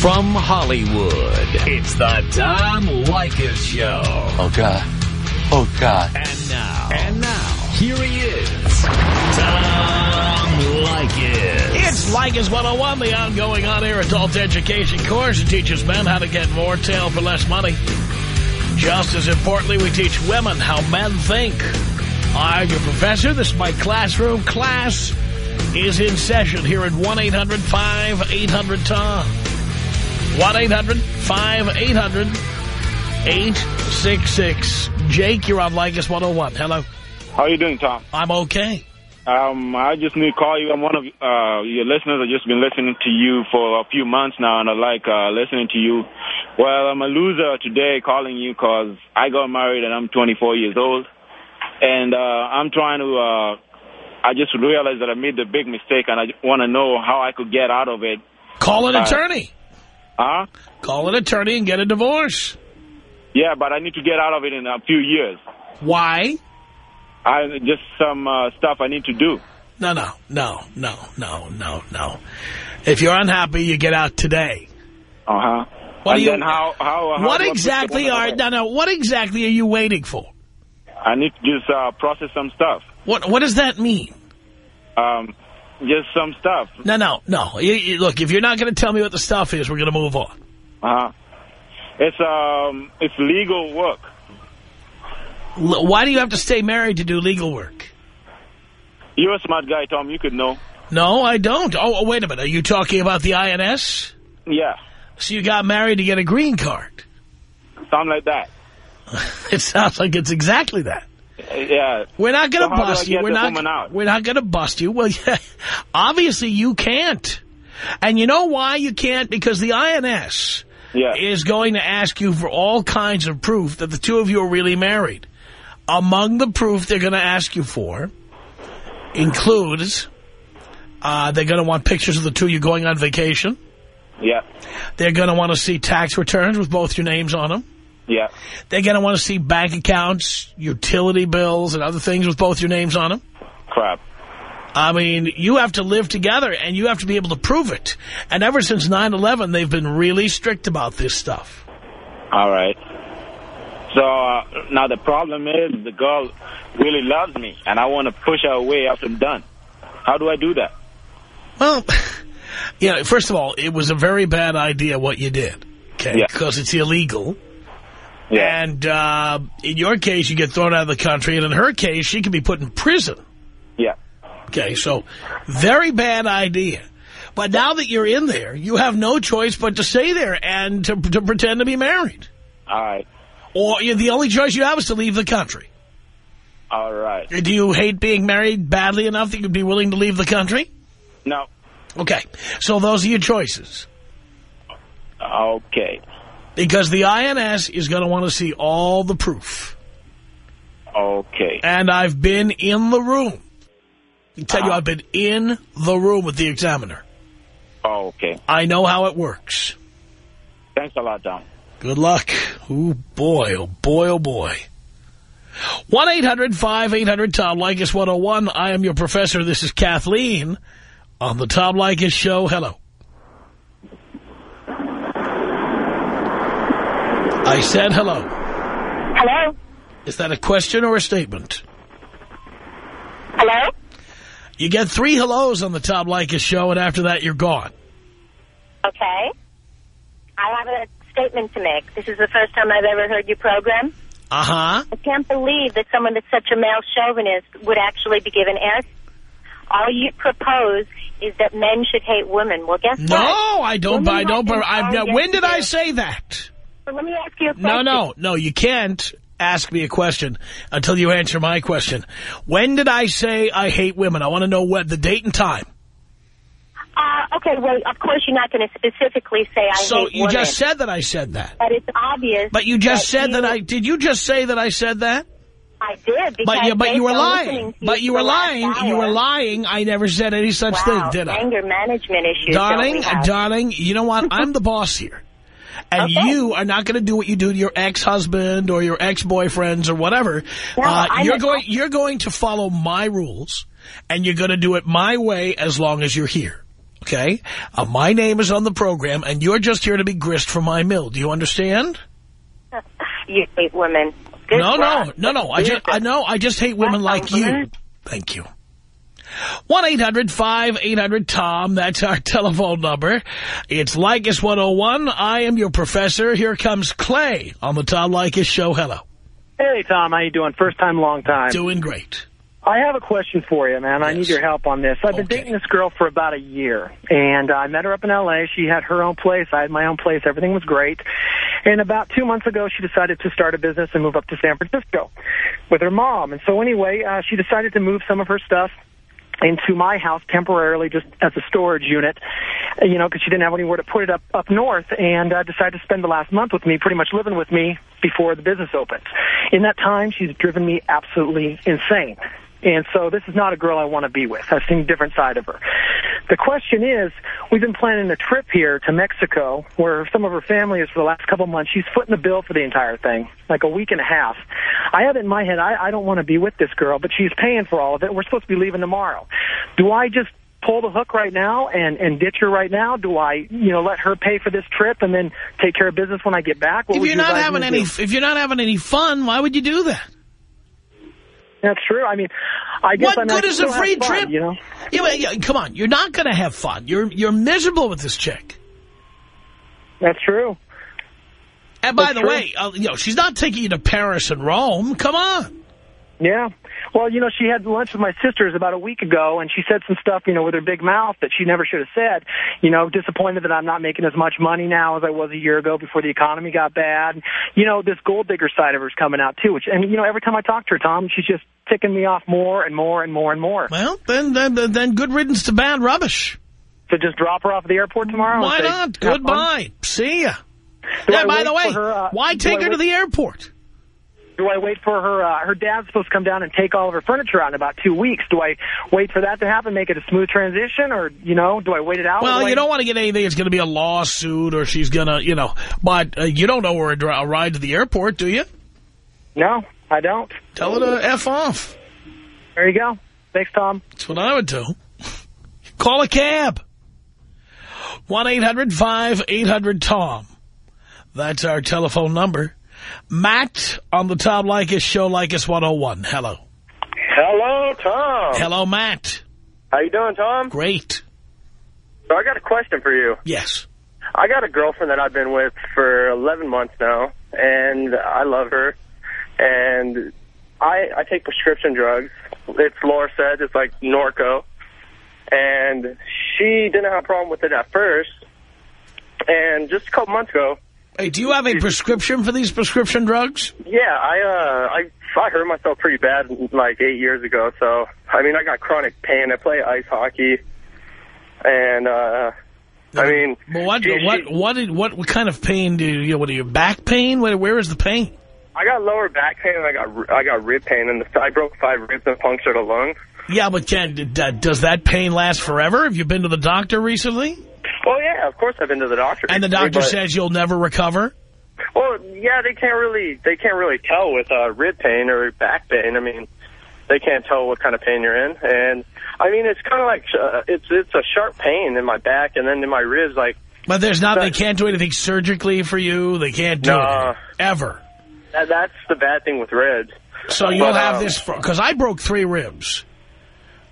From Hollywood, it's the Tom Leykis Show. Oh, God. Oh, God. And now. And now. Here he is. Tom Leykis. It's Leykis 101, the ongoing on-air adult education course. It teaches men how to get more tail for less money. Just as importantly, we teach women how men think. I'm your professor. This is my classroom. Class is in session here at 1-800-5800-TOM. 1-800-5800-866. Jake, you're on Leykis 101. Hello. How are you doing, Tom? I'm okay. Um, I just need to call you. I'm one of uh, your listeners. I've just been listening to you for a few months now, and I like uh, listening to you. Well, I'm a loser today calling you because I got married and I'm 24 years old. And uh, I'm trying to, uh, I just realized that I made the big mistake, and I want to know how I could get out of it. Call an Uh, attorney. Huh? Call an attorney and get a divorce. Yeah, but I need to get out of it in a few years. Why? I Just some uh, stuff I need to do. No, no, no, no, no, no, no. If you're unhappy, you get out today. Uh-huh. What and you- then how, how, how What do I put the exactly are no, no? What exactly are you waiting for? I need to just uh, process some stuff. What What does that mean? Um, just some stuff. No, no, no. You, you- look, if you're not going to tell me what the stuff is, we're going to move on. Uh-huh. It's um, it's legal work. L why do you have to stay married to do legal work? You're a smart guy, Tom. You could know. No, I don't. Oh, oh, wait a minute. Are you talking about the INS? Yeah, So you got married to get a green card. something like that. It sounds like it's exactly that. Yeah. We're not going to do bust you. We're not. We're not going to bust you. Well, yeah, obviously you can't. And you know why you can't? Because the INS Yeah. is going to ask you for all kinds of proof that the two of you are really married. Among the proof they're going to ask you for includes uh, they're going to want pictures of the two of you going on vacation. Yeah. They're going to want to see tax returns with both your names on them. Yeah. They're going to want to see bank accounts, utility bills, and other things with both your names on them. Crap. I mean, you have to live together, and you have to be able to prove it. And ever since 9-11, they've been really strict about this stuff. All right. So uh, now the problem is the girl really loves me, and I want to push her away after I'm done. How do I do that? Well, you know, first of all, it was a very bad idea what you did, okay, Yeah. because it's illegal. Yeah. And uh, in your case, you get thrown out of the country, and in her case, she can be put in prison. Yeah. Okay, so very bad idea. But now that you're in there, you have no choice but to stay there and to, to pretend to be married. All right. Or you the only choice you have is to leave the country. All right. Do you hate being married badly enough that you'd be willing to leave the country? No. Okay, so those are your choices. Okay. Because the INS is going to want to see all the proof. Okay. And I've been in the room. I tell you, Uh-huh. I've been in the room with the examiner. Okay. I know how it works. Thanks a lot, Tom. Good luck. Oh, boy, oh, boy, oh, boy. 1-800-5800-TOM Leykis 101. I am your professor. This is Kathleen on the Tom Leykis Show. Hello. I said hello. Hello? Is that a question or a statement? Hello? You get three hellos on the Tom Leykis Show, and after that, you're gone. Okay. I have a statement to make. This is the first time I've ever heard you program. Uh-huh. I can't believe that someone that's such a male chauvinist would actually be given air. All you propose is that men should hate women. Well, guess No, what? I don't. Women I don't. I've, no, when did I say that? Let me ask you a No, question. no, no. no, You can't ask me a question until you answer my question. When did I say I hate women? I want to know what the date and time. Uh, okay, well, of course you're not going to specifically say I so hate you women. just said that I said that. But it's obvious. But you just said you- that I. Did you just say that I said that? I did. Because But you, but you were based on listening lying. But you were lying. You were lying. I never said any such Wow, thing, did I? anger management issues. Darling, don't we have? darling, you know what? I'm the boss here. And Okay. you are not going to do what you do to your ex-husband or your ex-boyfriends or whatever. No, uh, you're going you're going to follow my rules, and you're going to do it my way as long as you're here. Okay? Uh, my name is on the program, and you're just here to be grist for my mill. Do you understand? You hate women. Good no, no, no, no. I just, I know. I just hate women like you. Thank you. 1-800-5800-TOM. That's our telephone number. It's Leykis 101. I am your professor. Here comes Clay on the Tom Leykis show. Hello. Hey, Tom. How you doing? First time, long time. Doing great. I have a question for you, man. I need your help on this. I've been dating this girl for about a year, and I met her up in L.A. She had her own place. I had my own place. Everything was great. And about two months ago, she decided to start a business and move up to San Francisco with her mom. And so anyway, uh, she decided to move some of her stuff into my house temporarily just as a storage unit, you know, because she didn't have anywhere to put it up up north, and uh, decided to spend the last month with me, pretty much living with me before the business opens. In that time, she's driven me absolutely insane. And so this is not a girl I want to be with. I've seen a different side of her. The question is, we've been planning a trip here to Mexico where some of her family is for the last couple of months. She's footing the bill for the entire thing, like a week and a half. I have it in my head, I, I don't want to be with this girl, but she's paying for all of it. We're supposed to be leaving tomorrow. Do I just pull the hook right now and, and ditch her right now? Do I, you know, let her pay for this trip and then take care of business when I get back? What If you're you not having any, do? if you're not having any fun, why would you do that? That's true. I mean, I guess What I mean, good is a free fun, trip? You know. Yeah, yeah, come on. You're not going to have fun. You're you're miserable with this chick. That's true. And by That's the true. way, uh, you know, she's not taking you to Paris and Rome. Come on. Yeah. Well, you know, she had lunch with my sisters about a week ago, and she said some stuff, you know, with her big mouth that she never should have said. You know, disappointed that I'm not making as much money now as I was a year ago before the economy got bad. You know, this gold digger side of her is coming out, too. Which, and, you know, every time I talk to her, Tom, she's just ticking me off more and more and more and more. Well, then then then good riddance to bad rubbish. So just drop her off at the airport tomorrow? Why say, not? "Have fun"? Goodbye. See ya. Do Yeah, I by the way, her, uh, why take I her to the airport? Do I wait for her? Uh, her dad's supposed to come down and take all of her furniture out in about two weeks. Do I wait for that to happen, make it a smooth transition, or you know, do I wait it out? Well, Do I- you don't want to get anything that's going to be a lawsuit or she's going to, you know, but uh, you don't know her a, a ride to the airport, do you? No, I don't. Tell her to F off. There you go. Thanks, Tom. That's what I would do. Call a cab. 1-800-5800-TOM. That's our telephone number. Matt on the Tom Leykis show, Leykis 101. Hello. Hello, Tom. Hello, Matt. How you doing, Tom? Great. So I got a question for you. Yes. I got a girlfriend that I've been with for 11 months now, and I love her. And I I take prescription drugs. It's Laura said it's like Norco, and she didn't have a problem with it at first. And just a couple months ago, Hey, do you have a prescription for these prescription drugs? yeah, I uh I I hurt myself pretty bad like eight years ago. So I mean, I got chronic pain. I play ice hockey, and uh I mean, But what, she- what, she- what, did, what, what kind of pain do you, what are you, back pain? Where, where is the pain? I got lower back pain and I got I got rib pain and the, I broke five ribs and punctured a lung. Yeah, but can, does that pain last forever? Have you been to the doctor recently? Well, yeah, of course I've been to the doctor. And the doctor says you'll never recover? well, yeah, they can't really they can't really tell with uh, rib pain or back pain. I mean, they can't tell what kind of pain you're in, and I mean it's kind of like uh, it's it's a sharp pain in my back and then in my ribs, like. But there's not, they can't do anything surgically for you. They can't do No. it ever. That, that's the bad thing with ribs. So you'll But, have um, this, because I broke three ribs.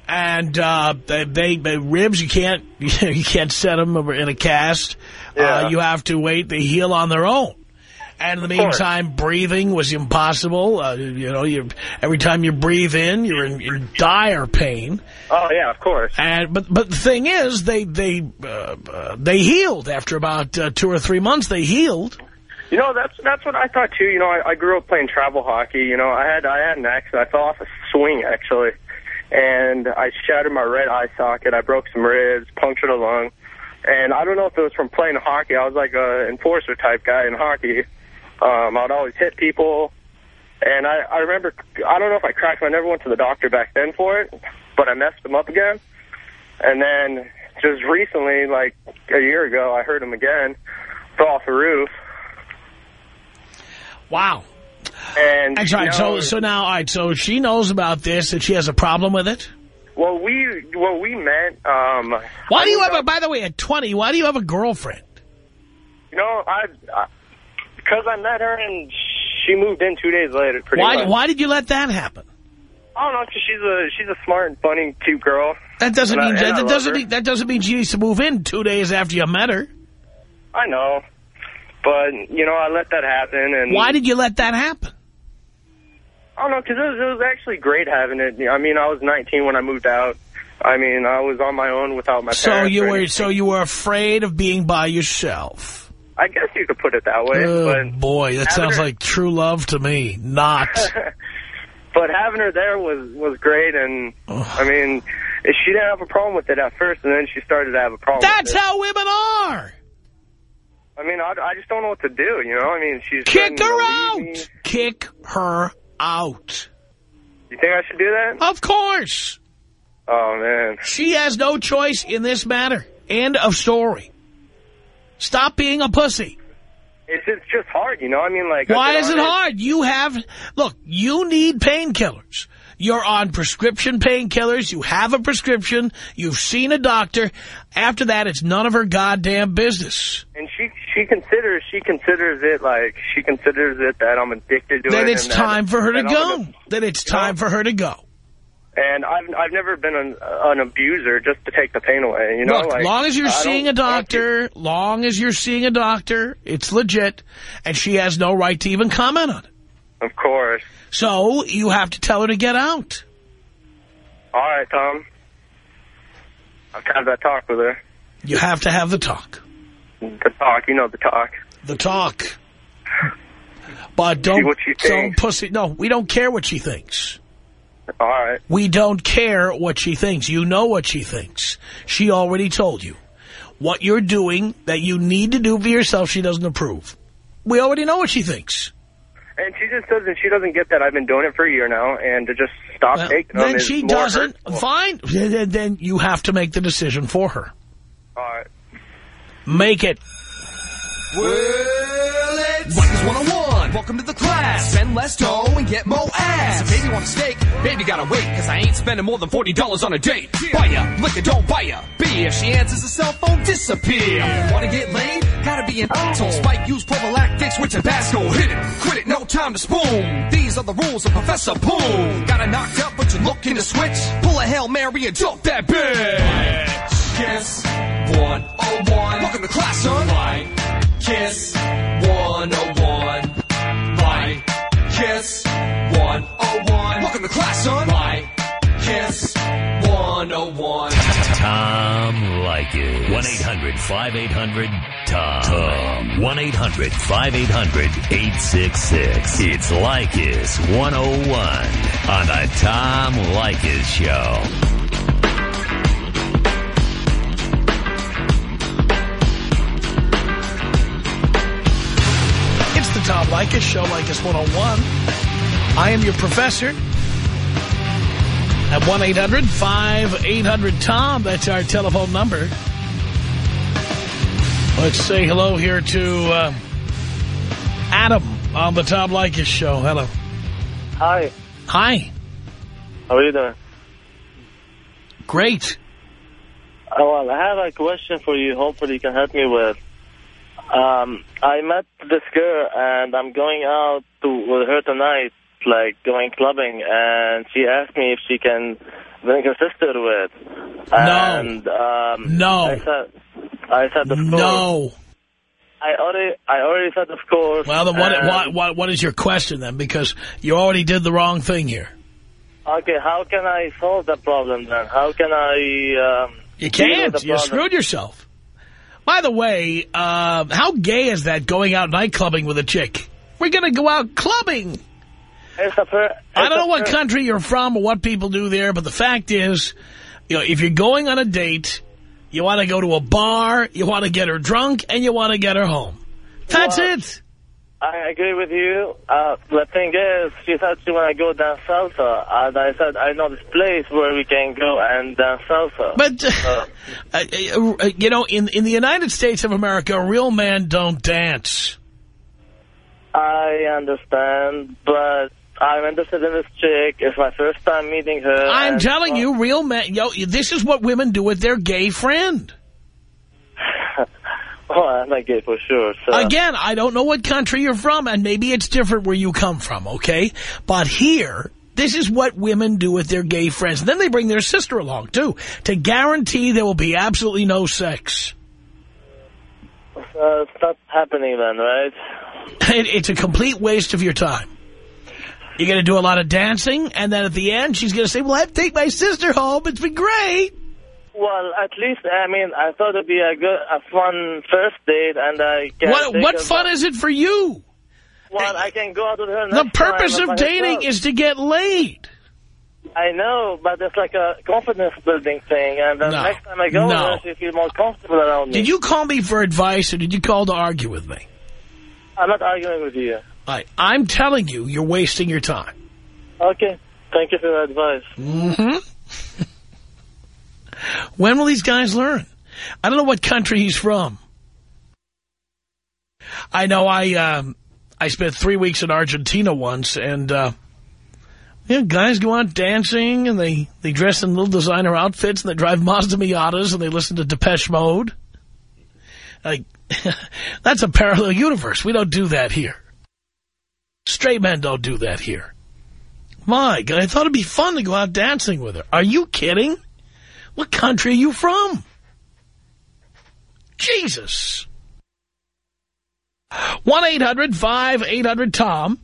And uh, they, they, they ribs, you can't you can't set them in a cast. Uh, Yeah. you have to wait. They heal on their own. And in the meantime, breathing was impossible. Uh, you know, you every time you breathe in, you're in, in dire pain. Oh yeah, of course. And but but the thing is, they they uh, uh, they healed after about uh, two or three months. They healed. You know, that's that's what I thought too. You know, I, I grew up playing travel hockey. You know, I had I had an accident. I fell off a swing actually, and I shattered my right eye socket. I broke some ribs, punctured a lung, and I don't know if it was from playing hockey. I was like a enforcer type guy in hockey. Um, I'd always hit people, and I I remember I don't know if I cracked. I never went to the doctor back then for it, but I messed them up again. And then just recently, like a year ago, I hurt him again, fell off a roof. Wow. And That's right. So so now, all right. So she knows about this. That she has a problem with it. Well, we well we met. Um, Why do you have a, by the way, at 20, why do you have a girlfriend? You know, I, I because I met her and she moved in two days later. Pretty Why, much. why did you let that happen? I don't know, because she's a she's a smart and funny, cute girl. That doesn't mean, I that, love doesn't mean, that doesn't mean she needs to move in two days after you met her. I know, but you know, I let that happen. And Why did you let that happen? I don't know, because it was, it was actually great having it. I mean, I was 19 when I moved out. I mean, I was on my own without my So parents. you were, so you were afraid of being by yourself. I guess you could put it that way. Oh, but boy, that sounds her- like true love to me. Not. But having her there was was great, and I mean, she didn't have a problem with it at first, and then she started to have a problem. That's with it. how women are. I mean, I, I just don't know what to do. You know, I mean, she's Kick her out. me. Kick her out. You think I should do that? Of course. Oh man, She has no choice in this matter. End of story. Stop being a pussy. it's it's just hard. You know, I mean, like Why is it hard? You have, look, you need painkillers. You're on prescription painkillers. You have a prescription. You've seen a doctor. After that, it's none of her goddamn business. And she she considers she considers it like she considers it that I'm addicted to it. Then it's and that- time for her to go. gonna- Then it's time for her to go. And I've I've never been an, an abuser just to take the pain away. You know, Look, like, long as you're I seeing a don't want to- doctor, long as you're seeing a doctor, it's legit, and she has no right to even comment on it. Of course. So you have to tell her to get out. All right, Tom. I'll have that talk with her. You have to have the talk. The talk, you know the talk. The talk. But don't, don't pussy. No, we don't care what she thinks. All right. We don't care what she thinks. You know what she thinks. She already told you. What you're doing that you need to do for yourself, she doesn't approve. We already know what she thinks. And she just doesn't. She doesn't get that I've been doing it for a year now, and to just stop Well, taking them then she doesn't. hurtful. Fine. Then, then you have to make the decision for her. All right. Make it. Leykis 101, welcome to the class. Spend less dough and get more ass. If baby want a steak, baby gotta wait, cause I ain't spending more than $40 on a date. Buy ya, liquor, don't buy ya. Beer, she answers the cell phone, disappear. Wanna get laid? Gotta be an asshole. Spike, use prophylactics with Tabasco. Hit it, quit it, no time to spoon. These are the rules of Professor Boom. Got it knocked up, but you're looking to switch. Pull a Hail Mary and dump that bitch. Kiss 101. Welcome to class, son. Right. Kiss 101. Right. Kiss 101. Welcome to class, son. Right. Kiss 101. Tom Leykis. 1-800-5800-TOM. Tom. 1-800-5800-866. It's Leykis 101 on the Tom Leykis Show. Leykis Show, Leykis 101. I am your professor. At 1-800-5800-TOM, that's our telephone number. Let's say hello here to uh, Adam on the Tom Leykis Show. Hello. Hi. Hi. How are you doing? Great. Oh, well, I have a question for you. Hopefully you can help me with. Um, I met this girl, and I'm going out to with her tonight, like going clubbing, and she asked me if she can bring her sister with. And, um, No. I said, I said, of course. No. I already, I already said, of course. Well, then what, what, what, what is your question then? Because you already did the wrong thing here. Okay, how can I solve the problem then? How can I... Um, You can't. You screwed yourself. By the way, uh, how gay is that going out night clubbing with a chick? We're going to go out clubbing. It's a per- I don't know what country you're from or what people do there, but the fact is, you know, if you're going on a date, you want to go to a bar, you want to get her drunk, and you want to get her home. That's it. I agree with you. Uh, the thing is, she said she want to go dance salsa. And I said, I know this place where we can go and dance salsa. But, uh, Uh, uh, uh, you know, in, in the United States of America, real men don't dance. I understand, but I'm interested in this chick. It's my first time meeting her. I'm telling you, real men, yo, this is what women do with their gay friend. Oh, I'm not gay for sure. So. Again, I don't know what country you're from, and maybe it's different where you come from, okay? But here, this is what women do with their gay friends. And then they bring their sister along, too, to guarantee there will be absolutely no sex. Uh, it's not happening then, right? It, it's a complete waste of your time. You're going to do a lot of dancing, and then at the end, she's going to say, well, I have to take my sister home. It's been great. Well, at least, I mean, I thought it'd be a good, a fun first date, and I can What, what fun is it for you? Well, I can go out with her The purpose of dating myself. is to get laid. I know, but it's like a confidence building thing, and the No. next time I go No. with her, she feel more comfortable around me. Did you call me for advice, or did you call to argue with me? I'm not arguing with you. I, I'm telling you, you're wasting your time. Okay, thank you for the advice. Mm-hmm. When will these guys learn? I don't know what country he's from. I know I um, I spent three weeks in Argentina once, and uh, yeah, guys go out dancing, and they, they dress in little designer outfits, and they drive Mazda Miatas, and they listen to Depeche Mode. Like, that's a parallel universe. We don't do that here. Straight men don't do that here. My God, I thought it'd be fun to go out dancing with her. Are you kidding? What country are you from? Jesus. 1-800-5800-TOM.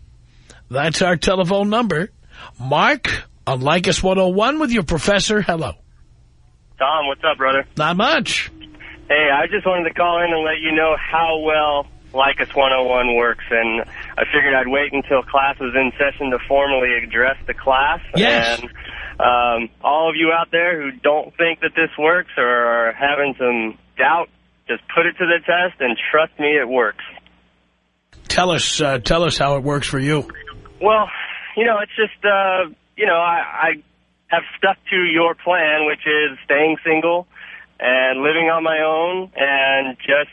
That's our telephone number. Mark on Leykis 101 with your professor. Hello. Tom, what's up, brother? Not much. Hey, I just wanted to call in and let you know how well Leykis 101 works, and I figured I'd wait until class was in session to formally address the class. Yes. And um, all of you out there who don't think that this works or are having some doubt, just put it to the test, and trust me, it works. Tell us, uh, tell us how it works for you. Well, you know, it's just, uh, you know, I, I have stuck to your plan, which is staying single and living on my own and just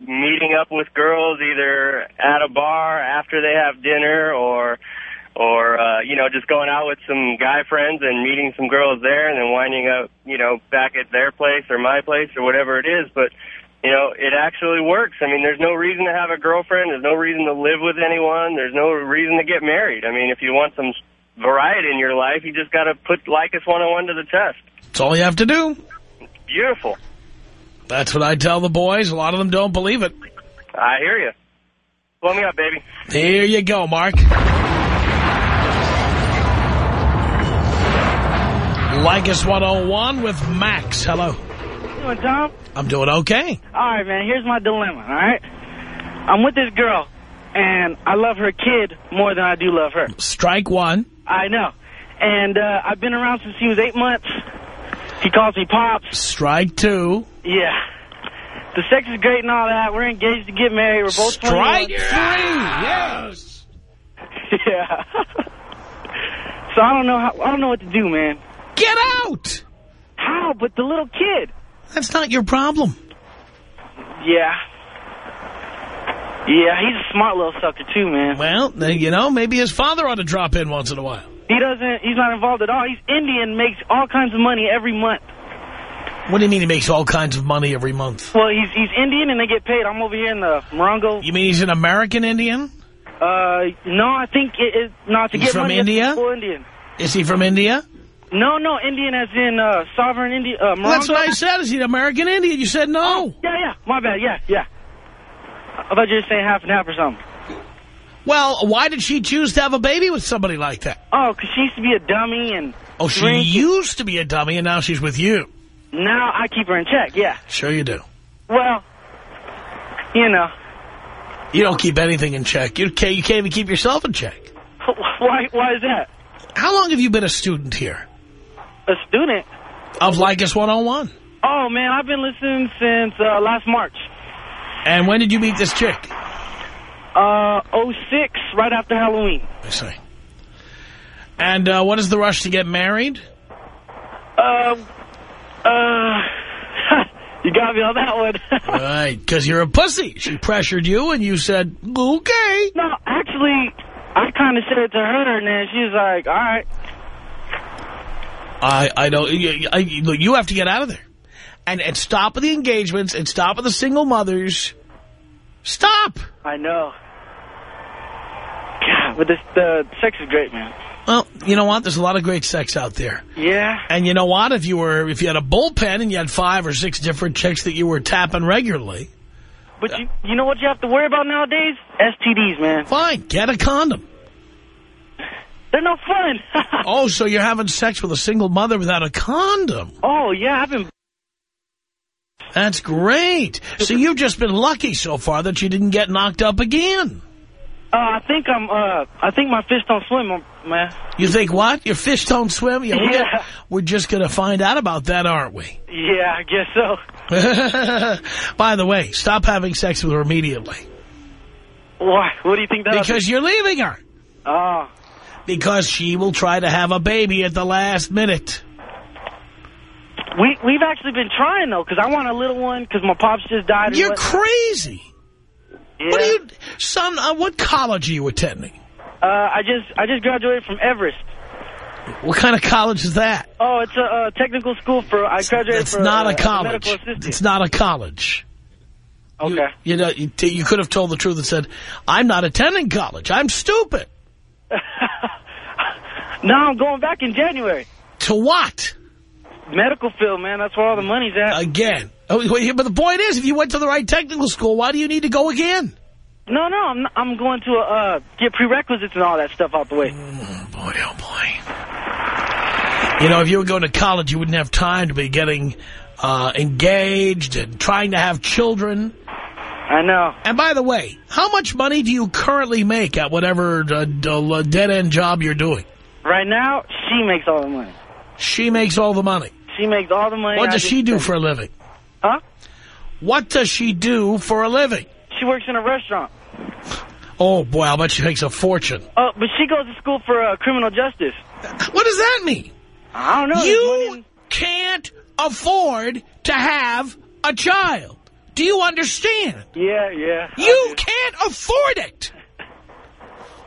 meeting up with girls either at a bar after they have dinner or, or, uh, you know, just going out with some guy friends and meeting some girls there and then winding up, you know, back at their place or my place or whatever it is. But, you know, it actually works. I mean, there's no reason to have a girlfriend. There's no reason to live with anyone. There's no reason to get married. I mean, if you want some variety in your life, you just got to put Leykis 101 to the test. That's all you have to do. Beautiful. That's what I tell the boys. A lot of them don't believe it. I hear you. Blow me up, baby. Here you go, Mark. Leykis 101 with Max. Hello. doing, Tom? I'm doing okay. All right, man, here's my dilemma, all right? I'm with this girl, and I love her kid more than I do love her. Strike one. I know. And uh, I've been around since he was eight months. He calls me Pops. Strike two. Yeah. The sex is great and all that. We're engaged to get married. We're both Strike 21. three. Yes. yeah. so I don't know how, I don't know what to do, man. Get out! How? But the little kid. That's not your problem. Yeah. Yeah, he's a smart little sucker, too, man. Well, you know, maybe his father ought to drop in once in a while. He doesn't, he's not involved at all. He's Indian, makes all kinds of money every month. What do you mean he makes all kinds of money every month? Well, he's he's Indian and they get paid. I'm over here in the Morongo. You mean he's an American Indian? Uh, no, I think it is not to He's get from money. India? Indian. Is he from India? No, no, Indian as in uh, sovereign Indian. Uh. That's what I said. Is he an American Indian? You said no. Yeah, yeah. My bad. Yeah, yeah. I thought you were saying half and half or something. Well, why did she choose to have a baby with somebody like that? Oh, 'cause she used to be a dummy and Oh, she drink. used to be a dummy, and now she's with you. Now I keep her in check. Yeah. Sure you do. Well, you know, You don't keep anything in check. You can't, you can't even keep yourself in check. why? Why is that? How long have you been a student here? A student? Of Leykis 101. Oh man, I've been listening since uh, last March. And when did you meet this chick? Uh, 06, right after Halloween. I see. And uh, what is the rush to get married? Uh, uh, you got me on that one. right, because you're a pussy. She pressured you, and you said, okay. no, actually, I kind of said it to her, and then she was like, all right. I, I don't, you, I, you have to get out of there. And, and stop with the engagements and stop with the single mothers. Stop. I know. God, but this, the sex is great, man. Well, you know what? There's a lot of great sex out there. Yeah. And you know what? If you were, if you had a bullpen and you had five or six different chicks that you were tapping regularly. But you, you know what you have to worry about nowadays? STDs, man. Fine, get a condom. They're no fun. oh, so you're having sex with a single mother without a condom. oh, yeah, I've been... That's great. So you've just been lucky so far that you didn't get knocked up again. Uh, I think I'm, uh, I think my fish don't swim, man. You think what? Your fish don't swim? Yeah. We're, Yeah. we're just going to find out about that, aren't we? Yeah, I guess so. By the way, stop having sex with her immediately. Why? What do you think that? Because you're leaving her. Oh. Because she will try to have a baby at the last minute. We, we've actually been trying, though, because I want a little one, because my pops just died. You're crazy. Yeah. What are you, son, uh, what college are you attending? Uh, I just, I just graduated from Everest. What kind of college is that? Oh, it's a, uh technical school for, I graduated It's for not uh, a college. assistant. It's not a college. Okay. You, you know, you, you could have told the truth and said, I'm not attending college. I'm stupid. now I'm going back in January. To what? Medical field, man. That's where all the money's at. Again. Oh, But the point is, if you went to the right technical school, why do you need to go again? No, no, I'm, not, I'm going to uh, get prerequisites and all that stuff out the way. Boy, oh boy. You know, if you were going to college, you wouldn't have time to be getting uh, engaged and trying to have children. I know. And by the way, how much money do you currently make at whatever uh, dead-end job you're doing? Right now, she makes all the money. She makes all the money. She makes all the money. What I does she do for a living? Huh? What does she do for a living? She works in a restaurant. Oh, boy, I'll bet she makes a fortune. Oh, but she goes to school for uh, criminal justice. What does that mean? I don't know. You can't afford to have a child. Do you understand? Yeah, yeah. You can't afford it.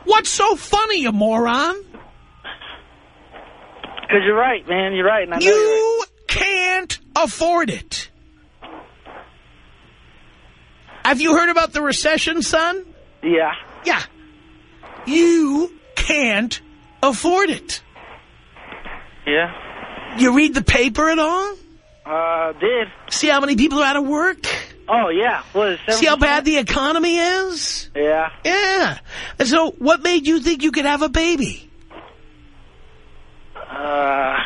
What's so funny, you moron? Because you're right, man. You're right. And I know you're right. You can't afford it. Have you heard about the recession, son? Yeah. Yeah. You can't afford it. Yeah. You read the paper at all? Uh, did. See how many people are out of work? Oh, yeah. It, See how bad the economy is? Yeah. Yeah. And so what made you think you could have a baby? Uh,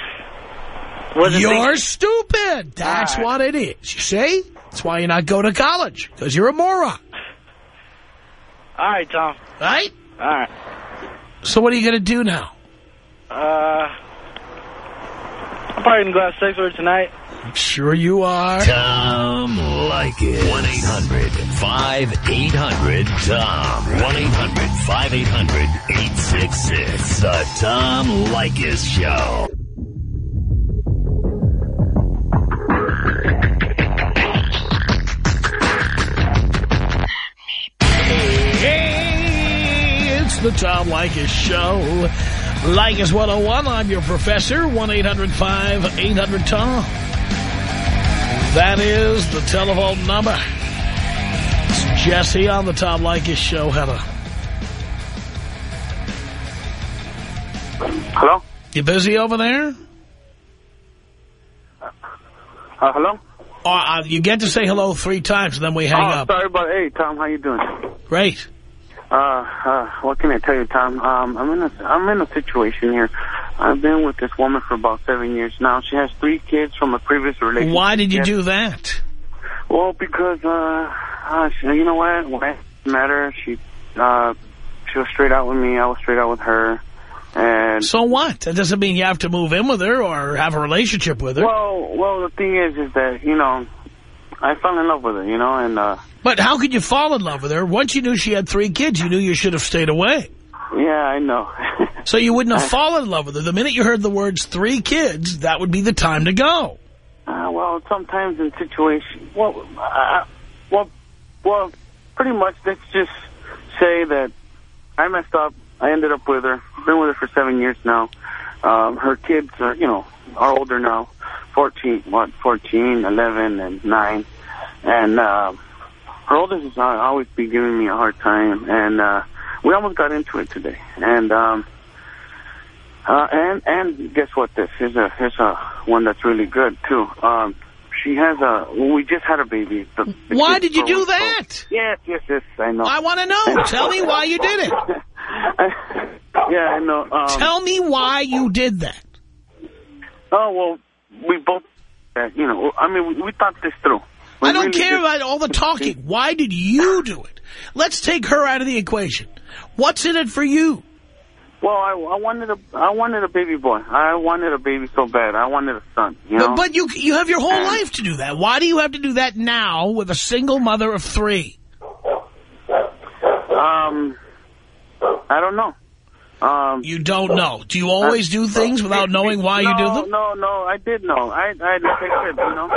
You're thinking- stupid. That's right. what it is. You see? That's why you're not going to college, because you're a moron. All right, Tom. Right? All right. So what are you going to do now? Uh, I'm probably going to go have sex with her tonight. Sure you are. Tom Leykis. 1-800-5800-TOM. 1-800-5800-866. The Tom Leykis Show. Hey, it's the Tom Leykis Show. Leykis 101, I'm your professor, 1-800-5800-TOM. That is the telephone number. It's Jesse on the Tom Leykis Show. Hello. Hello? You busy over there? Uh, hello? Uh, you get to say hello three times, and then we hang oh, up. sorry about, hey, Tom, how you doing? Great. Uh, uh, what can I tell you, Tom? Um, I'm in a, I'm in a situation here. I've been with this woman for about seven years now. She has three kids from a previous relationship. Why did you do that? Well, because, uh, uh she, you know what? When I met her, she, uh, she was straight out with me. I was straight out with her. And So what? That doesn't mean you have to move in with her or have a relationship with her. well, well, the thing is, is that you know, I fell in love with her, you know, and uh, But how could you fall in love with her? Once you knew she had three kids, you knew you should have stayed away. yeah, I know. So you wouldn't have fallen in love with her. The minute you heard the words three kids, that would be the time to go. Uh, well, sometimes in situations, well, uh, well, well, pretty much let's just say that I messed up I ended up with her. Been with her for seven years now. Um, her kids are, you know, are older now. 14, what, 14, 11, and 9. And uh, her oldest has always been giving me a hard time. And uh, we almost got into it today. And um, uh, and and guess what? This here's a here's a one that's really good too. Um, she has a. We just had a baby. The, the Why did you do that? Yes, yes, yes. I know. I want to know. Tell me why you did it. yeah, I know. Um, Tell me why you did that. Oh well, we both. Uh, you know, I mean, we, we thought this through. I don't really care about all the talking. Why did you do it? Let's take her out of the equation. What's in it for you? Well, I, I wanted a, I wanted a baby boy. I wanted a baby so bad. I wanted a son. You know. But, you you have your whole life to do that. Why do you have to do that now with a single mother of three? Um, I don't know. Um, You don't know. Do you always do things without knowing why you do them? No, no, I did know. I, I, like I said, you know,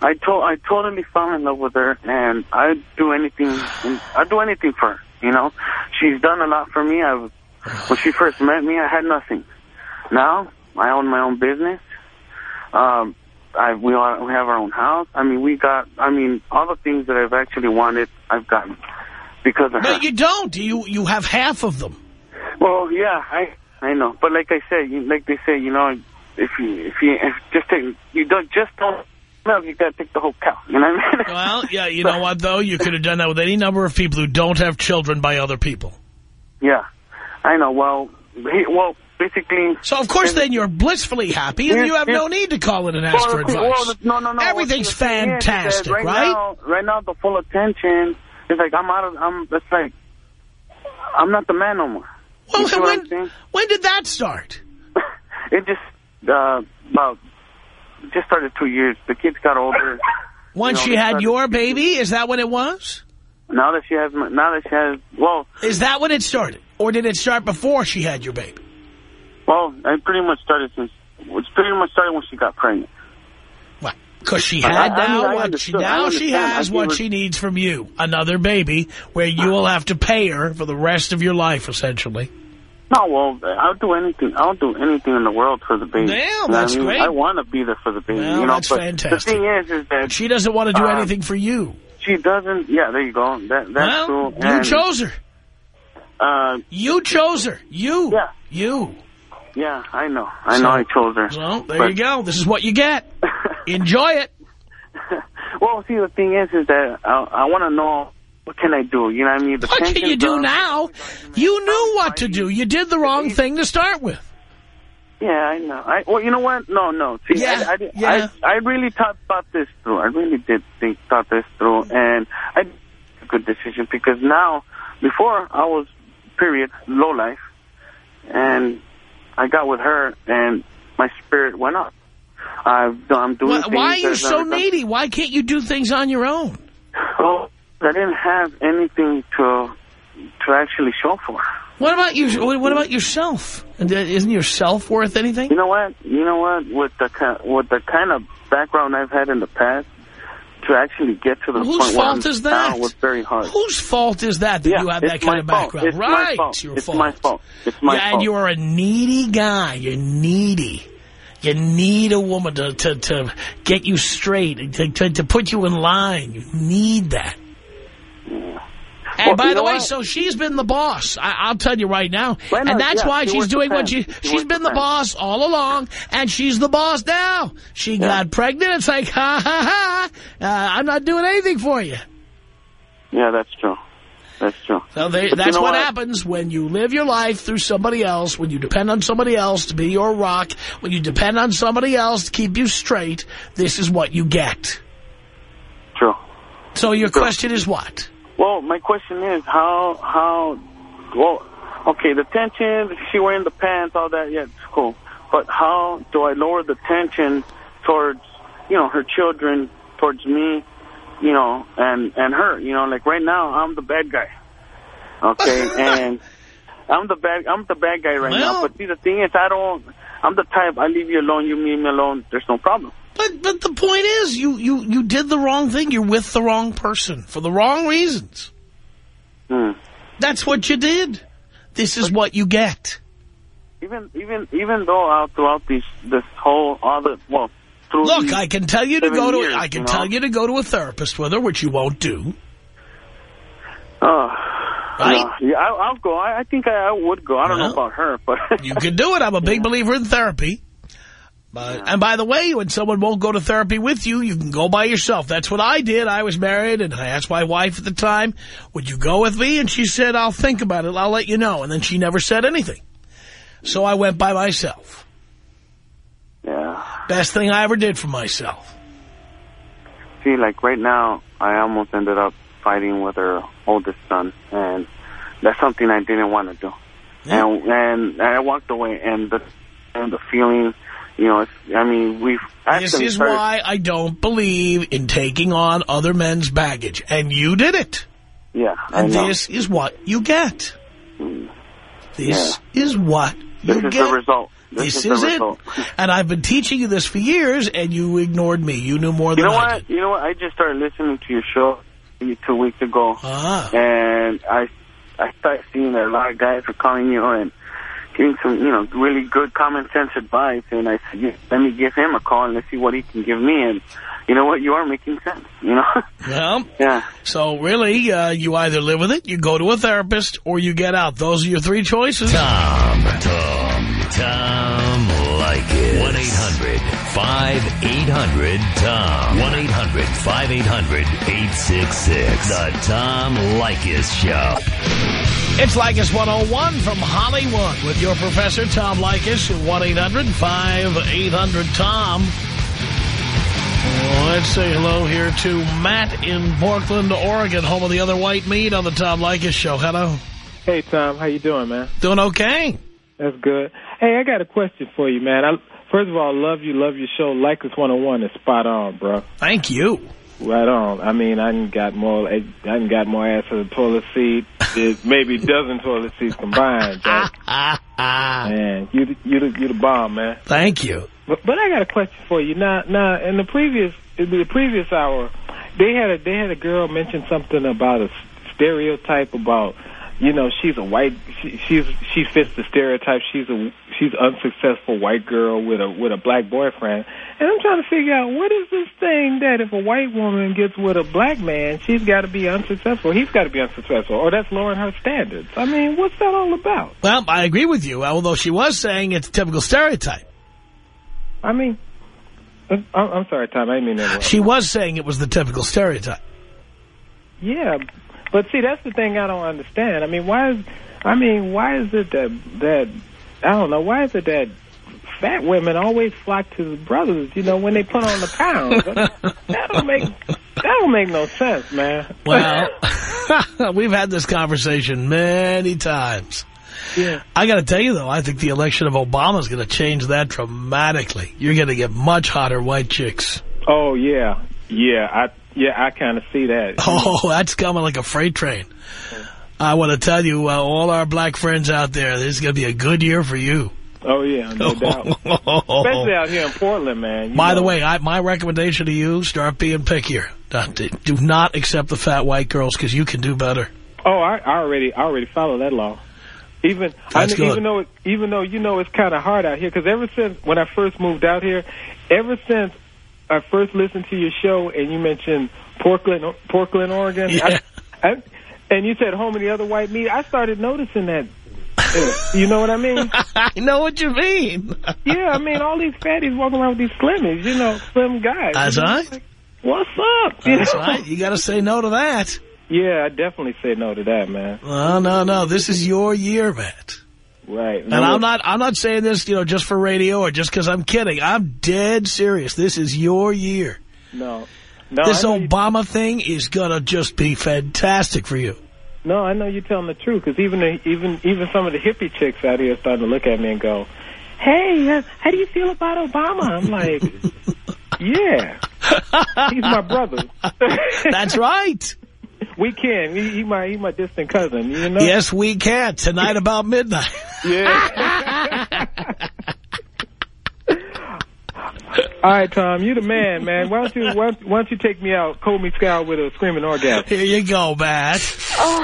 I told, I totally fell in love with her, and I'd do anything, I'd do anything for her. You know, she's done a lot for me. I, when she first met me, I had nothing. Now I own my own business. Um, I we all, we have our own house. I mean, we got. I mean, all the things that I've actually wanted, I've gotten because of her. But you don't. You you have half of them. Well, yeah, I I know, but like I said, like they say, you know, if you if you if just take you don't just don't milk, you gotta take the whole cow. You know what I mean? Well, yeah, you know what, though? You could have done that with any number of people who don't have children by other people. yeah, I know. Well, he, well, basically. So, of course, then you're blissfully happy, and Yeah, you have yeah. no need to call in and ask for advice. well, no, no, no. Everything's Well, see, the thing is, is that fantastic, right? right? Now, right now, the full attention is like I'm out of. I'm. It's like I'm not the man no more. Well, You see what I'm when, when did that start? It just uh, about just started two years. The kids got older. Once You know, she had your baby? Is that when it was? Now that she has, now that she has, well, Is that when it started? Or did it start before she had your baby? well, it pretty much started since. It's pretty much started when she got pregnant. What? Because she had I now I what she now she has what her- she needs from you. Another baby where you will have to pay her for the rest of your life, essentially. No, well, I'll do anything. I'll do anything in the world for the baby. Yeah, You know that's I mean? great. I want to be there for the baby. Well, you know, that's but fantastic. The thing is, is that She doesn't want to do Uh, anything for you. she doesn't. Yeah, there you go. That that's well, cool. you And, chose her. Uh, You chose her. You. Yeah. You. yeah, I know. I So- know. I chose her. Well, there But- you go. This is what you get. Enjoy it. well, see, the thing is, is that I, I want to know what can I do. You know what I mean? The What can you do up. now? You knew what to do. You did the wrong thing to start with. Yeah, I know. I well, you know what? No, no. See, Yeah, I, I, yeah. I, I really thought thought this through. I really did think thought this through, and I did a good decision because now, before I was period low life, and I got with her, and my spirit went up. I've, I'm doing Why, things why are you so needy? Why can't you do things on your own? Well, I didn't have anything to to actually show for. What about you? What about yourself? Uh, Isn't yourself worth anything? You know what? You know what? With the with the kind of background I've had in the past, to actually get to the Whose point where fault I'm is now that? was very hard. Whose fault is that that Yeah, you have that kind of background? It's my right, fault. your It's fault. my fault. It's my yeah, fault. and you're a needy guy. You're needy. You need a woman to to, to get you straight, to, to to put you in line. You need that. And Well, by the way, what? so she's been the boss. I, I'll tell you right now. And that's yeah, why she she's doing what she, She she's been for the boss all along, and she's the boss now. She got pregnant. It's like, ha, ha, ha. Uh, I'm not doing anything for you. Yeah, that's true. That's true. So they, But you that's know what, what? happens when you live your life through somebody else, when you depend on somebody else to be your rock, when you depend on somebody else to keep you straight, this is what you get. True. So your True. question is what? Well, my question is how how well okay the tension she wearing the pants all that yeah it's cool. But how do I lower the tension towards you know her children towards me you know and and her you know like right now I'm the bad guy. Okay and I'm the bad I'm the bad guy right now but see the thing is I don't I'm the type I leave you alone you leave me alone there's no problem But but the point is, you, you, you did the wrong thing. You're with the wrong person for the wrong reasons. hmm. That's what you did. This is what you get. Even even even though out throughout these this whole the well through Look, I can tell you to go to years, I can you know? tell you to go to a therapist with her, which you won't do. Oh, Right? no. yeah, I, I'll go. I, I think I, I would go. I don't Well, know about her, but You can do it. I'm a big believer in therapy. But, And by the way, when someone won't go to therapy with you, you can go by yourself. That's what I did. I was married, and I asked my wife at the time, would you go with me? And she said, I'll think about it. I'll let you know. And then she never said anything. So I went by myself. yeah. Best thing I ever did for myself. See, like right now, I almost ended up fighting with her oldest son, and that's something I didn't want to do. And and I walked away, and the and the feeling, you know, I mean, we've This is why I don't believe in taking on other men's baggage. And you did it. Yeah, I And this is what you get. This is what you This is get. the result. This, This is, is the it. result. And I've been teaching you this for years, and you ignored me. You knew more You than know I what? did. You know what? I just started listening to your show two weeks ago, Ah. and I I started seeing that a lot of guys were calling you and giving some you know really good common sense advice, and I said, yeah, let me give him a call and let's see what he can give me. And you know what? You are making sense. You know? Well, yeah. so really, uh, you either live with it, you go to a therapist, or you get out. Those are your three choices. Tom, Tom, Tom Leykis. 1-800-5800-TOM. 1-800-5800-866. The Tom Leykis Show. It's Leykis 101 from Hollywood with your professor, Tom Leykis, at 1-800-5800-TOM. Let's say hello here to Matt in Portland, Oregon, home of the other white meat on the Tom Leykis Show. Hello. Hey, Tom. How you doing, man? Doing okay. That's good. Hey, I got a question for you, man. I, first of all, love you, love your show. Leykis 101 is spot on, bro. Thank you. Right on. I mean, I done got more, I done got more ass to the toilet seat. There's maybe a dozen toilet seats combined, Jack. Man, you, the- you, the, you the bomb, man. Thank you. But, but I got a question for you. Now, now, in the previous, in the previous hour, they had a, they had a girl mention something about a stereotype about, you know, she's a white, she, she's, she fits the stereotype. She's a, she's unsuccessful white girl with a, with a black boyfriend. And I'm trying to figure out what is this thing that if a white woman gets with a black man, she's got to be unsuccessful. He's got to be unsuccessful, or that's lowering her standards. I mean, what's that all about? Well, I agree with you, although she was saying it's a typical stereotype. I mean, I'm, I'm sorry, Tom. I didn't mean that. She was saying it was the typical stereotype. Yeah, but see, that's the thing I don't understand. I mean, why is, I mean, why is it that that I don't know? Why is it that fat women always flock to the brothers? You know, when they put on the pounds, that don't make that don't make no sense, man. Well, we've had this conversation many times. Yeah. I got to tell you, though, I think the election of Obama is going to change that dramatically. You're going to get much hotter white chicks. Oh yeah, yeah, I yeah, I kind of see that. Oh, that's coming like a freight train. I want to tell you, uh, all our black friends out there, this is going to be a good year for you. Oh yeah, no doubt. Especially out here in Portland, man. By the way, I, my recommendation to you, start being pickier. Don't- Do not accept the fat white girls because you can do better. Oh, I, I already, I already follow that law. Even, I That's mean, good. even though, it, even though you know it's kind of hard out here, because ever since when I first moved out here, ever since I first listened to your show and you mentioned Portland, Portland, Oregon, Yeah. I, I, and you said home of the other white meat, I started noticing that. You know what I mean? I know what you mean. yeah, I mean, all these fatties walking around with these slimmies, you know, slim guys. That's You know, right. like, What's up? You That's know? right. You got to say no to that. Yeah, I definitely say no to that, man. No, no, no. This is your year, Matt. Right. And I'm not I'm not saying this, you know, just for radio or just because I'm kidding. I'm dead serious. This is your year. No. No, this I know you- Obama thing is going to just be fantastic for you. No, I know you're telling the truth because even the, even even some of the hippie chicks out here are starting to look at me and go, "Hey, uh, how do you feel about Obama?" I'm like, "Yeah, he's my brother." That's right. We can. He, he my he my distant cousin. You know. Yes, we can. Tonight about midnight. Yeah. All right, Tom, you the man, man. Why don't you why, don't- why don't you take me out, cold me scout with a screaming orgasm? Here you go, Matt. Oh,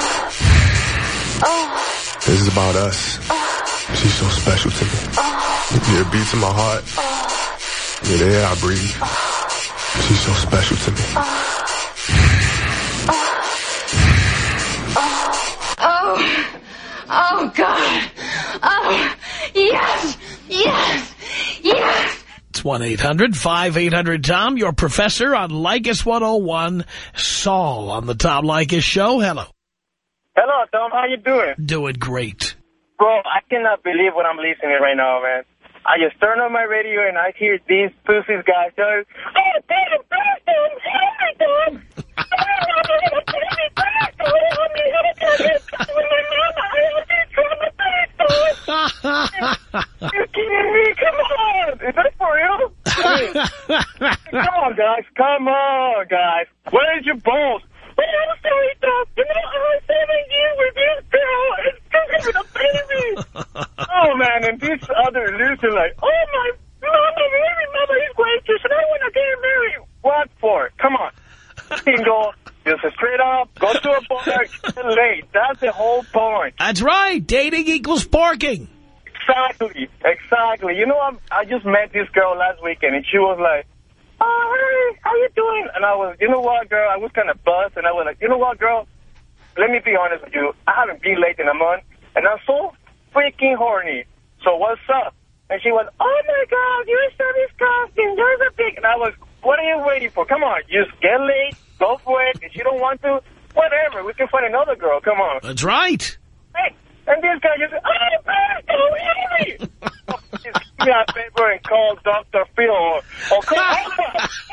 oh, This is about us. Oh. She's so special to me. Oh. Yeah, it beats in my heart. Oh. Yeah, the air I breathe. She's so special to me. Oh God. Oh, yes, yes, yes. It's 1-800-5800-TOM, your professor on Leykis 101, Saul on the Tom Leykis Show. Hello. Hello, Tom. How you doing? Doing great. Bro, I cannot believe what I'm listening right now, man. I just turn on my radio and I hear these pussies guys going, Oh, damn, Preston, oh, help me, Tom. You're kidding me? Come on. Is that for real? Come on, guys. Come on, guys. Where is your balls? Well, I'm sorry, Tom. You know, I was seven years with this girl and still having a baby. oh, man, and this other loser like, oh, my mama, baby mama is gracious, and I want to get married. What for? Come on. Single, just straight up, go to a bar, get late. That's the whole point. That's right. Dating equals parking. Exactly, exactly. You know, I'm, I just met this girl last weekend, and she was like, oh, hey, how you doing? And I was, you know what, girl, I was kind of buzzed, and I was like, you know what, girl, let me be honest with you. I haven't been late in a month, and I'm so freaking horny. So what's up? And she was, oh, my God, you're so disgusting. You're so big. And I was, what are you waiting for? Come on, just get late, go for it. If you don't want to, whatever. We can find another girl. Come on. That's right. Hey, and this guy just, oh, man, don't hit me. Just give me a paper and call Dr. Phil or, or call, oh,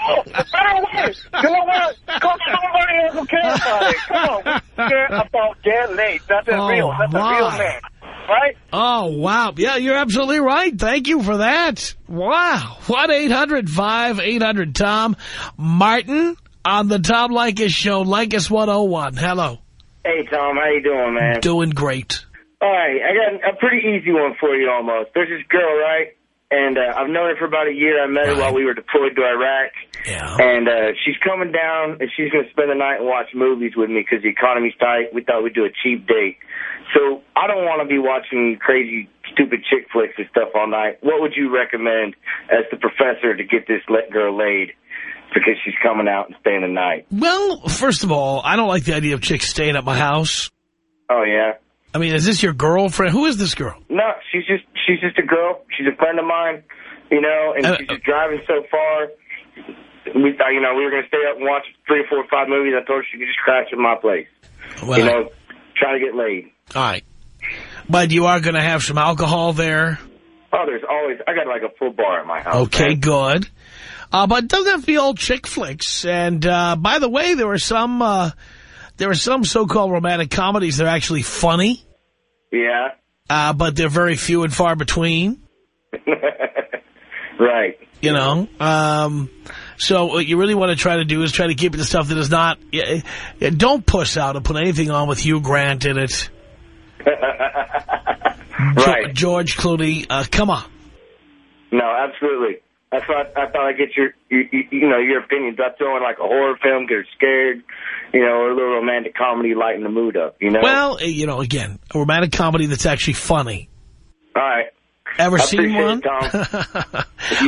oh, better way. You know what? Call somebody else who cares about it. Come on, we care about get late. That's a Oh, real, that's a real man. Right? Oh, wow. Yeah, you're absolutely right. Thank you for that. Wow. 1-800-5800-TOM. Martin on the Tom Leykis Show, Leykis 101. Hello. Hey, Tom, how you doing, man? Doing great. All right, I got a pretty easy one for you almost. There's this girl, right? And uh, I've known her for about a year. I met her while we were deployed to Iraq. Yeah. And uh, she's coming down, and she's going to spend the night and watch movies with me because the economy's tight. We thought we'd do a cheap date. So I don't want to be watching crazy, stupid chick flicks and stuff all night. What would you recommend as the professor to get this let girl laid because she's coming out and staying the night? Well, first of all, I don't like the idea of chicks staying at my house. Oh, yeah? I mean, is this your girlfriend? Who is this girl? No, she's just she's just a girl. She's a friend of mine, you know, and Uh, she's just driving so far. We thought, you know, we were going to stay up and watch three or four or five movies. I told her she could just crash at my place. Well, you know, try to get laid. All right. But you are going to have some alcohol there. Oh, there's always, I got like a full bar at my house. Okay, good. Uh, but doesn't have to be all chick flicks. And uh, by the way, there are some uh, there are some so-called romantic comedies that are actually funny, Yeah. uh, but they're very few and far between. right. You know, um, so what you really want to try to do is try to keep it to stuff that is not. Don't push out and put anything on with Hugh Grant in it. right. George Clooney, uh, come on. No, absolutely. That's thought I, I thought I'd get your, you, you, you know, your opinions. I throw in like a horror film, get her scared, you know, or a little romantic comedy, lighten the mood up, you know? Well, uh, you know, again, a romantic comedy that's actually funny. All right. Ever I seen one? It, Tom.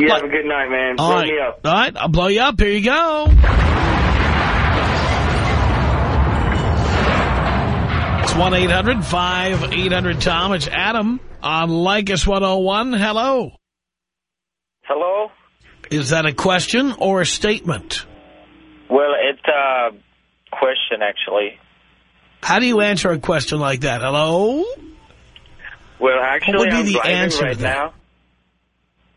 you have a good night, man. All Blow right. me up. All right, I'll blow you up. Here you go. It's 1-800-5800-TOM. It's Adam on Leykis 101. Hello. Hello? Is that a question or a statement? Well, it's a question, actually. How do you answer a question like that? Hello? Well, actually, would be I'm the driving answer right now.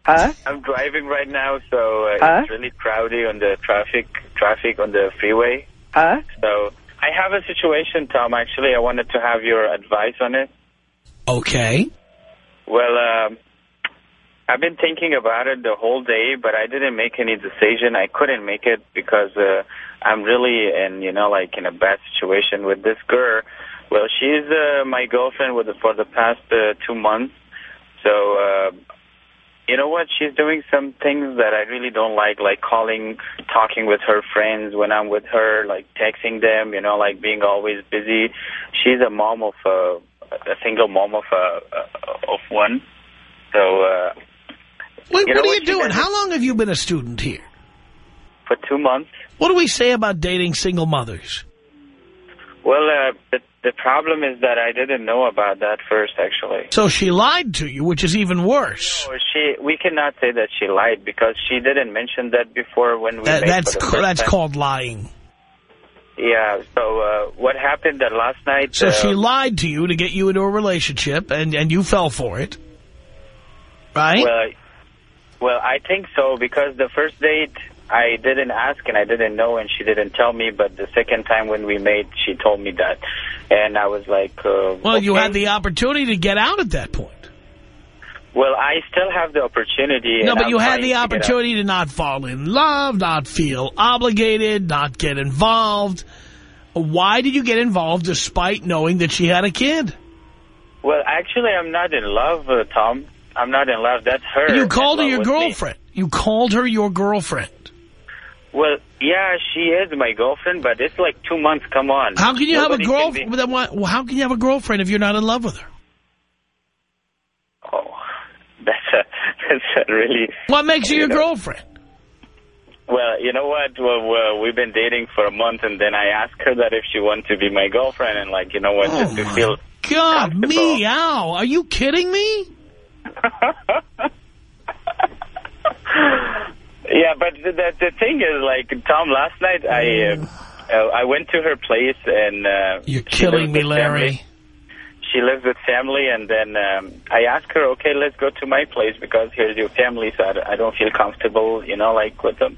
Huh? I'm driving right now, so uh, Huh? it's really crowded on the traffic traffic on the freeway. Huh? So I have a situation, Tom. Actually, I wanted to have your advice on it. Okay. Well, um, I've been thinking about it the whole day, but I didn't make any decision. I couldn't make it because uh, I'm really in, you know, like in a bad situation with this girl. Well, she's uh, my girlfriend with for the past uh, two months. So, uh, you know what? She's doing some things that I really don't like, like calling, talking with her friends when I'm with her, like texting them, you know, like being always busy. She's a mom of a, a single mom of uh, of one. So. Uh, Wait, you what are you doing? How long have you been a student here? For two months. What do we say about dating single mothers? Well, uh, the the problem is that I didn't know about that first, actually. So she lied to you, which is even worse. So she, we cannot say that she lied because she didn't mention that before when we That, that's for the ca- first that's time. called lying. Yeah. So uh, what happened that last night? So uh, she lied to you to get you into a relationship, and, and you fell for it. Right? Well, well, I think so because the first date I didn't ask and I didn't know and she didn't tell me. But the second time when we made, she told me that, and I was like, uh, well, you had the opportunity to get out at that point. Well, I still have the opportunity. No, but I'm you had the to opportunity to not fall in love, not feel obligated, not get involved. Why did you get involved despite knowing that she had a kid? Well, actually, I'm not in love, uh, Tom. I'm not in love. That's her. You called her your with me. girlfriend. You called her your girlfriend. Well, yeah, she is my girlfriend, but it's like two months. Come on. How can you Nobody have a girlfriend? Then why, well, how can you have a girlfriend if you're not in love with her? Oh, that's a, that's a really. What makes you your know, girlfriend? Well, you know what? Well, well, we've been dating for a month, and then I asked her that if she wants to be my girlfriend, and like, you know what, oh just to feel. God, meow. Are you kidding me? Yeah, but the, the thing is, like Tom, last night I uh, uh, I went to her place and uh, You're killing me, Larry. family. She lives with family, and then um, I asked her, okay, let's go to my place because here's your family, so I don't feel comfortable, you know, like with them.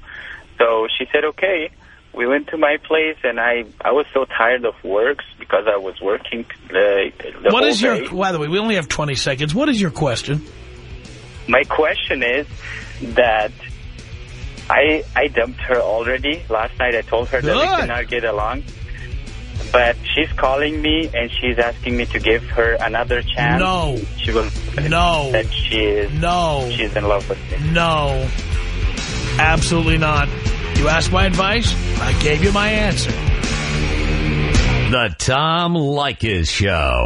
So she said, okay. We went to my place, and I I was so tired of works because I was working uh, the What is your, day. by the way, we only have 20 seconds. What is your question? My question is that I I dumped her already. Last night I told her that we Good. cannot get along. But she's calling me and she's asking me to give her another chance. No. She will No. that she is No. she's in love with me. No. Absolutely not. You asked my advice, I gave you my answer. The Tom Leykis Show.